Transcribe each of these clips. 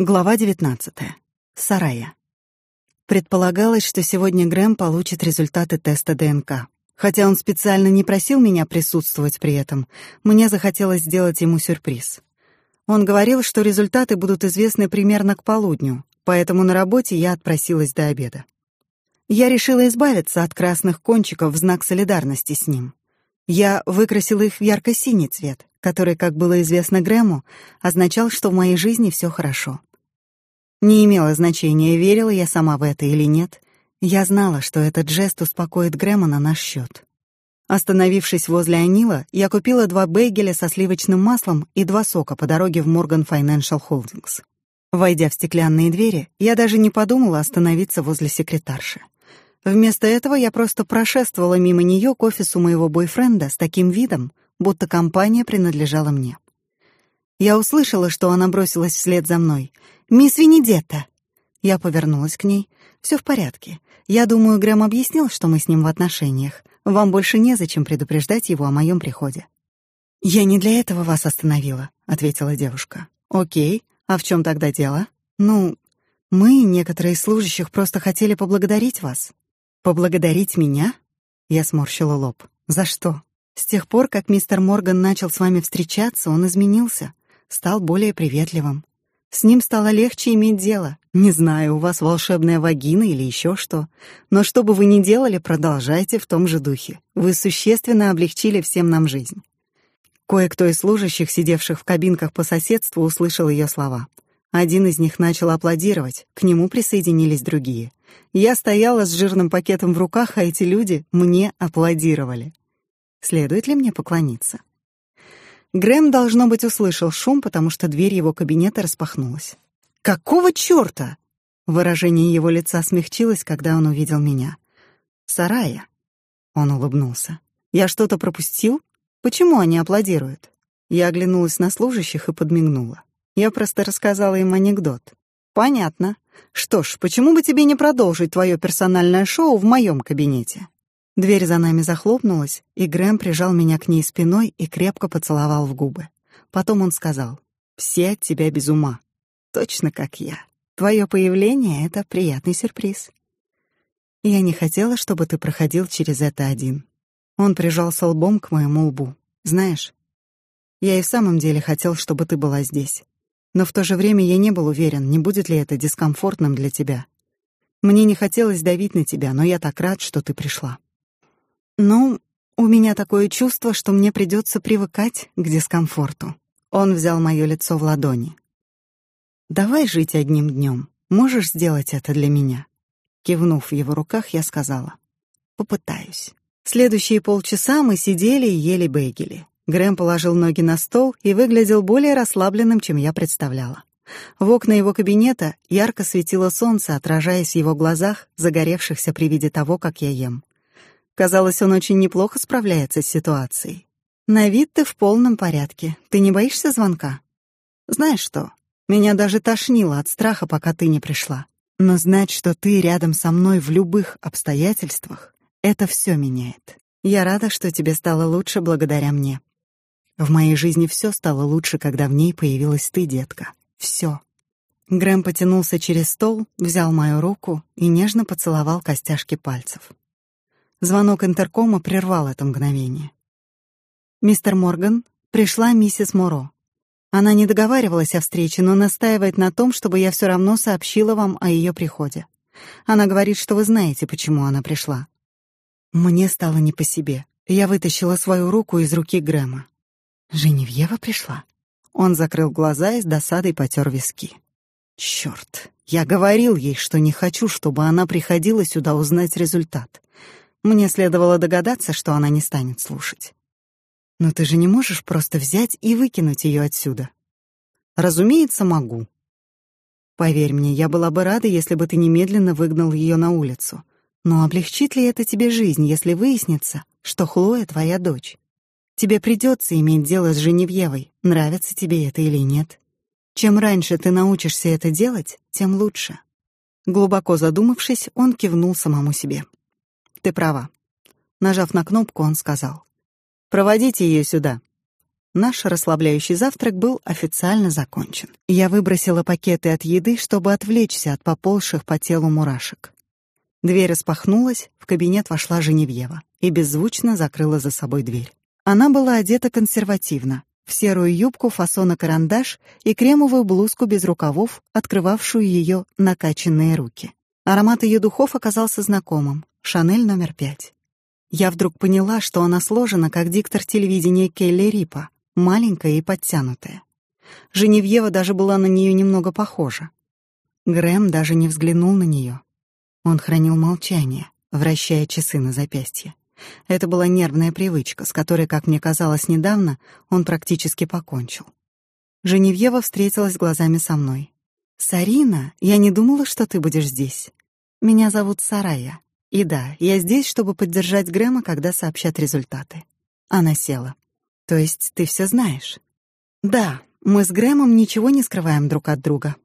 Глава 19. Сарая. Предполагалось, что сегодня Грэм получит результаты теста ДНК. Хотя он специально не просил меня присутствовать при этом, мне захотелось сделать ему сюрприз. Он говорил, что результаты будут известны примерно к полудню, поэтому на работе я отпросилась до обеда. Я решила избавиться от красных кончиков в знак солидарности с ним. Я выкрасила их в ярко-синий цвет, который, как было известно Грэму, означал, что в моей жизни все хорошо. Не имело значения, верила я сама в это или нет. Я знала, что этот жест успокоит Грэма на наш счет. Остановившись возле Анила, я купила два бейгеля со сливочным маслом и два сока по дороге в Morgan Financial Holdings. Войдя в стеклянные двери, я даже не подумала остановиться возле секретарши. Вместо этого я просто прошествовала мимо нее к офису моего бойфренда с таким видом, будто компания принадлежала мне. Я услышала, что она бросилась вслед за мной — «Мисс Венедетта!» Я повернулась к ней. Все в порядке. Я думаю, Грэм объяснил, что мы с ним в отношениях. Вам больше незачем предупреждать его о моем приходе». «Я не для этого вас остановила», — ответила девушка. «Окей. А в чем тогда дело?» «Ну, мы, некоторые из служащих, просто хотели поблагодарить вас». «Поблагодарить меня?» Я сморщила лоб. «За что?» «С тех пор, как мистер Морган начал с вами встречаться, он изменился, стал более приветливым. С ним стало легче иметь дело. Не знаю, у вас волшебная вагина или еще что. Но что бы вы ни делали, продолжайте в том же духе. Вы существенно облегчили всем нам жизнь. Кое-кто из служащих, сидевших в кабинках по соседству, услышал ее слова. Один из них начал аплодировать, к нему присоединились другие. Я стояла с жирным пакетом в руках, а эти люди мне аплодировали. Следует ли мне поклониться? Грэм, должно быть, услышал шум, потому что дверь его кабинета распахнулась. «Какого чёрта?» Выражение его лица смягчилось, когда он увидел меня. «Сарая». Он улыбнулся. «Я что-то пропустил? Почему они аплодируют?» Я оглянулась на служащих и подмигнула. Я просто рассказала им анекдот. «Понятно. Что ж, почему бы тебе не продолжить твое персональное шоу в моем кабинете?» Дверь за нами захлопнулась, и Грэм прижал меня к ней спиной и крепко поцеловал в губы. Потом он сказал, «Все от тебя без ума. Точно как я. Твое появление — это приятный сюрприз. Я не хотела, чтобы ты проходил через это один». Он прижался лбом к моему лбу. «Знаешь, я и в самом деле хотел, чтобы ты была здесь. Но в то же время я не был уверен, не будет ли это дискомфортным для тебя. Мне не хотелось давить на тебя, но я так рад, что ты пришла». Ну, у меня такое чувство, что мне придется привыкать к дискомфорту. Он взял мое лицо в ладони. Давай жить одним днем. Можешь сделать это для меня? Кивнув в его руках, я сказала: попытаюсь. Следующие полчаса мы сидели и ели бейгели. Грэм положил ноги на стол и выглядел более расслабленным, чем я представляла. В окна его кабинета ярко светило солнце, отражаясь в его глазах, загоревшихся при виде того, как я ем. Казалось, он очень неплохо справляется с ситуацией. На вид ты в полном порядке. Ты не боишься звонка? Знаешь что? Меня даже тошнило от страха, пока ты не пришла. Но знать, что ты рядом со мной в любых обстоятельствах, это все меняет. Я рада, что тебе стало лучше благодаря мне. В моей жизни все стало лучше, когда в ней появилась ты, детка. Все. Грэм потянулся через стол, взял мою руку и нежно поцеловал костяшки пальцев. Звонок интеркома прервал это мгновение. «Мистер Морган, пришла миссис Моро. Она не договаривалась о встрече, но настаивает на том, чтобы я все равно сообщила вам о ее приходе. Она говорит, что вы знаете, почему она пришла». Мне стало не по себе. Я вытащила свою руку из руки Грэма. «Женевьева пришла?» Он закрыл глаза и с досадой потер виски. «Черт! Я говорил ей, что не хочу, чтобы она приходила сюда узнать результат. Мне следовало догадаться, что она не станет слушать. Но ты же не можешь просто взять и выкинуть ее отсюда. Разумеется, могу. Поверь мне, я была бы рада, если бы ты немедленно выгнал ее на улицу. Но облегчит ли это тебе жизнь, если выяснится, что Хлоя твоя дочь? Тебе придется иметь дело с Женевьевой, нравится тебе это или нет. Чем раньше ты научишься это делать, тем лучше. Глубоко задумавшись, он кивнул самому себе. Ты права. Нажав на кнопку, он сказал: "Проводите ее сюда". Наш расслабляющий завтрак был официально закончен. Я выбросила пакеты от еды, чтобы отвлечься от поползших по телу мурашек. Дверь распахнулась, в кабинет вошла Женевьева и беззвучно закрыла за собой дверь. Она была одета консервативно, в серую юбку фасона карандаш и кремовую блузку без рукавов, открывавшую ее накачанные руки. Аромат ее духов оказался знакомым. Шанель номер пять. Я вдруг поняла, что она сложена как диктор телевидения Келли Рипа, маленькая и подтянутая. Женевьева даже была на нее немного похожа. Грэм даже не взглянул на нее. Он хранил молчание, вращая часы на запястье. Это была нервная привычка, с которой, как мне казалось недавно, он практически покончил. Женевьева встретилась глазами со мной. «Сарина, я не думала, что ты будешь здесь. Меня зовут Сарая. И да, я здесь, чтобы поддержать Грэма, когда сообщат результаты». Она села. «То есть ты все знаешь?» «Да, мы с Грэмом ничего не скрываем друг от друга».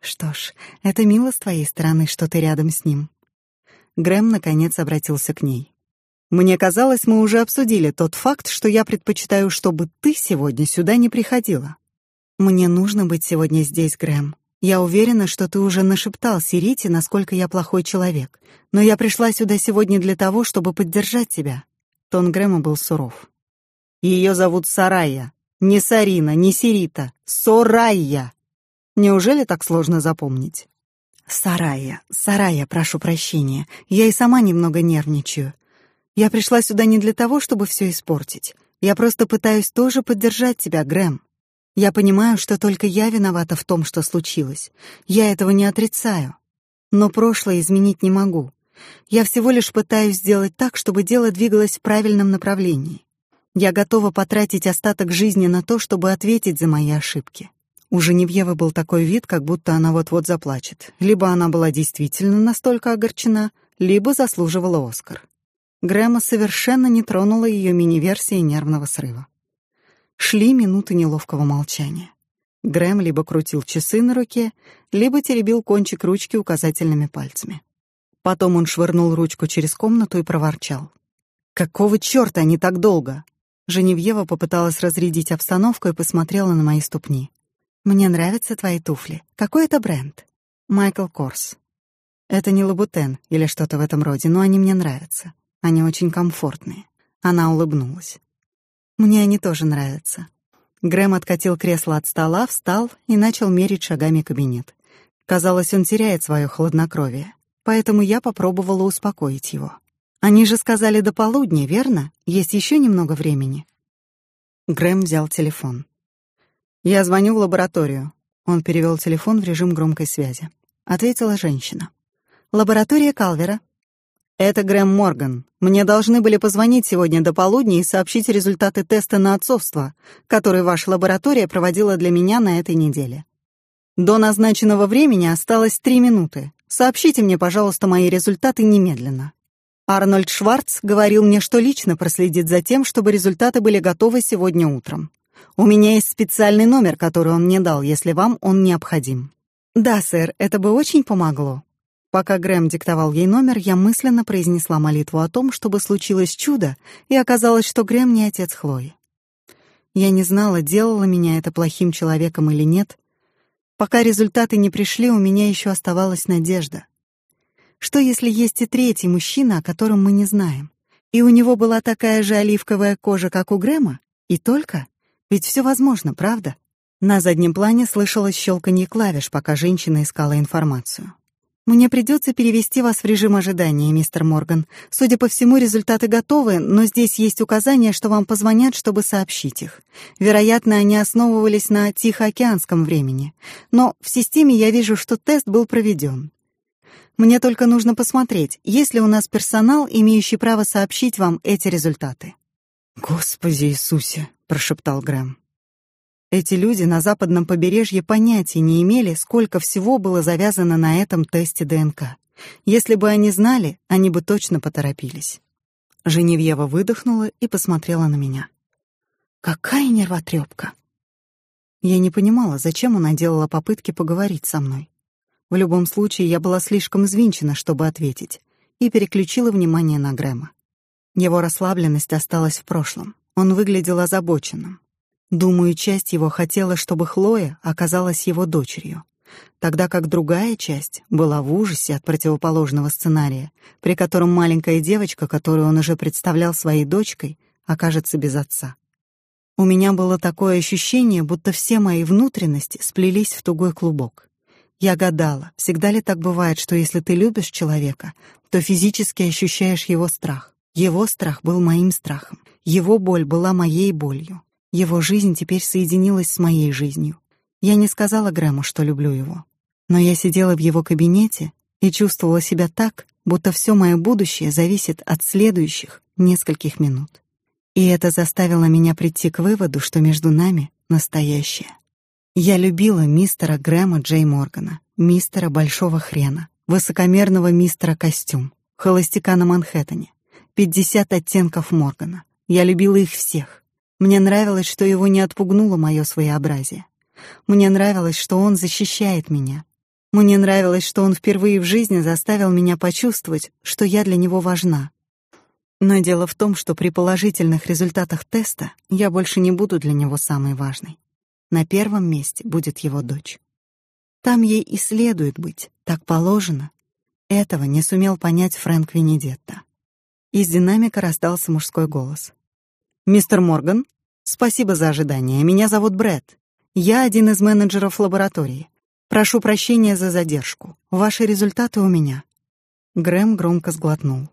«Что ж, это мило с твоей стороны, что ты рядом с ним». Грэм, наконец, обратился к ней. Мне казалось, мы уже обсудили тот факт, что я предпочитаю, чтобы ты сегодня сюда не приходила. Мне нужно быть сегодня здесь, Грэм. Я уверена, что ты уже нашептал Сирите, насколько я плохой человек. Но я пришла сюда сегодня для того, чтобы поддержать тебя. Тон Грэма был суров. Ее зовут Сарая. Не Сарина, не Сирита. Сорайя. Неужели так сложно запомнить? Сарая, Сарая, прошу прощения. Я и сама немного нервничаю. Я пришла сюда не для того, чтобы все испортить. Я просто пытаюсь тоже поддержать тебя, Грэм. Я понимаю, что только я виновата в том, что случилось. Я этого не отрицаю. Но прошлое изменить не могу. Я всего лишь пытаюсь сделать так, чтобы дело двигалось в правильном направлении. Я готова потратить остаток жизни на то, чтобы ответить за мои ошибки. У Женевьевы был такой вид, как будто она вот-вот заплачет. Либо она была действительно настолько огорчена, либо заслуживала Оскар. Грэма совершенно не тронула ее мини-версия нервного срыва. Шли минуты неловкого молчания. Грэм либо крутил часы на руке, либо теребил кончик ручки указательными пальцами. Потом он швырнул ручку через комнату и проворчал. «Какого чёрта они так долго?» Женевьева попыталась разрядить обстановку и посмотрела на мои ступни. «Мне нравятся твои туфли. Какой это бренд?» «Майкл Корс». «Это не Лабутен или что-то в этом роде, но они мне нравятся. Они очень комфортные. Она улыбнулась. Мне они тоже нравятся. Грэм откатил кресло от стола, встал и начал мерить шагами кабинет. Казалось, он теряет свое хладнокровие, поэтому я попробовала успокоить его. Они же сказали до полудня, верно? Есть еще немного времени. Грэм взял телефон. Я звоню в лабораторию. Он перевел телефон в режим громкой связи. Ответила женщина. Лаборатория Калвера. Это Грэм Морган. Мне должны были позвонить сегодня до полудня и сообщить результаты теста на отцовство, который ваша лаборатория проводила для меня на этой неделе. До назначенного времени осталось три минуты. Сообщите мне, пожалуйста, мои результаты немедленно. Арнольд Шварц говорил мне, что лично проследит за тем, чтобы результаты были готовы сегодня утром. У меня есть специальный номер, который он мне дал, если вам он необходим. Да, сэр, это бы очень помогло. Пока Грэм диктовал ей номер, я мысленно произнесла молитву о том, чтобы случилось чудо, и оказалось, что Грэм не отец Хлои. Я не знала, делало меня это плохим человеком или нет. Пока результаты не пришли, у меня еще оставалась надежда. Что если есть и третий мужчина, о котором мы не знаем? И у него была такая же оливковая кожа, как у Грэма? И только? Ведь все возможно, правда? На заднем плане слышалось щелканье клавиш, пока женщина искала информацию. Мне придется перевести вас в режим ожидания, мистер Морган. Судя по всему, результаты готовы, но здесь есть указание, что вам позвонят, чтобы сообщить их. Вероятно, они основывались на тихоокеанском времени. Но в системе я вижу, что тест был проведен. Мне только нужно посмотреть, есть ли у нас персонал, имеющий право сообщить вам эти результаты. Господи Иисусе, прошептал Грэм. Эти люди на западном побережье понятия не имели, сколько всего было завязано на этом тесте ДНК. Если бы они знали, они бы точно поторопились. Женевьева выдохнула и посмотрела на меня. Какая нервотрепка! Я не понимала, зачем она делала попытки поговорить со мной. В любом случае, я была слишком извинчена, чтобы ответить, и переключила внимание на Грэма. Его расслабленность осталась в прошлом. Он выглядел озабоченным. Думаю, часть его хотела, чтобы Хлоя оказалась его дочерью, тогда как другая часть была в ужасе от противоположного сценария, при котором маленькая девочка, которую он уже представлял своей дочкой, окажется без отца. У меня было такое ощущение, будто все мои внутренности сплелись в тугой клубок. Я гадала, всегда ли так бывает, что если ты любишь человека, то физически ощущаешь его страх. Его страх был моим страхом, его боль была моей болью. Его жизнь теперь соединилась с моей жизнью. Я не сказала Грэму, что люблю его, но я сидела в его кабинете и чувствовала себя так, будто все мое будущее зависит от следующих нескольких минут. И это заставило меня прийти к выводу, что между нами настоящее. Я любила мистера Грэма Джей Моргана, мистера Большого Хрена, высокомерного мистера Костюм, холостяка на Манхэттене, 50 оттенков Моргана. Я любила их всех. Мне нравилось, что его не отпугнуло мое своеобразие. Мне нравилось, что он защищает меня. Мне нравилось, что он впервые в жизни заставил меня почувствовать, что я для него важна. Но дело в том, что при положительных результатах теста я больше не буду для него самой важной. На первом месте будет его дочь. Там ей и следует быть, так положено. Этого не сумел понять Фрэнк Венедетта. Из динамика раздался мужской голос. «Мистер Морган, спасибо за ожидание. Меня зовут Брэд. Я один из менеджеров лаборатории. Прошу прощения за задержку. Ваши результаты у меня». Грэм громко сглотнул.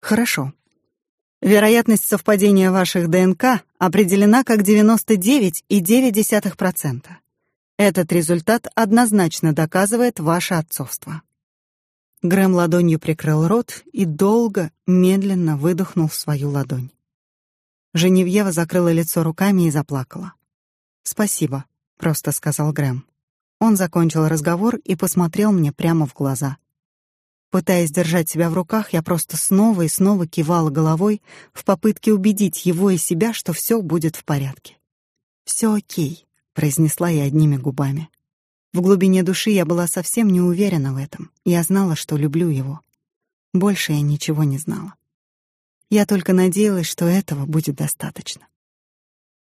«Хорошо. Вероятность совпадения ваших ДНК определена как 99,9%. Этот результат однозначно доказывает ваше отцовство. Грэм ладонью прикрыл рот и долго, медленно выдохнул в свою ладонь. Женевьева закрыла лицо руками и заплакала. «Спасибо», — просто сказал Грэм. Он закончил разговор и посмотрел мне прямо в глаза. Пытаясь держать себя в руках, я просто снова и снова кивала головой в попытке убедить его и себя, что все будет в порядке. «Все окей», — произнесла я одними губами. В глубине души я была совсем не уверена в этом. Я знала, что люблю его. Больше я ничего не знала. Я только надеялась, что этого будет достаточно.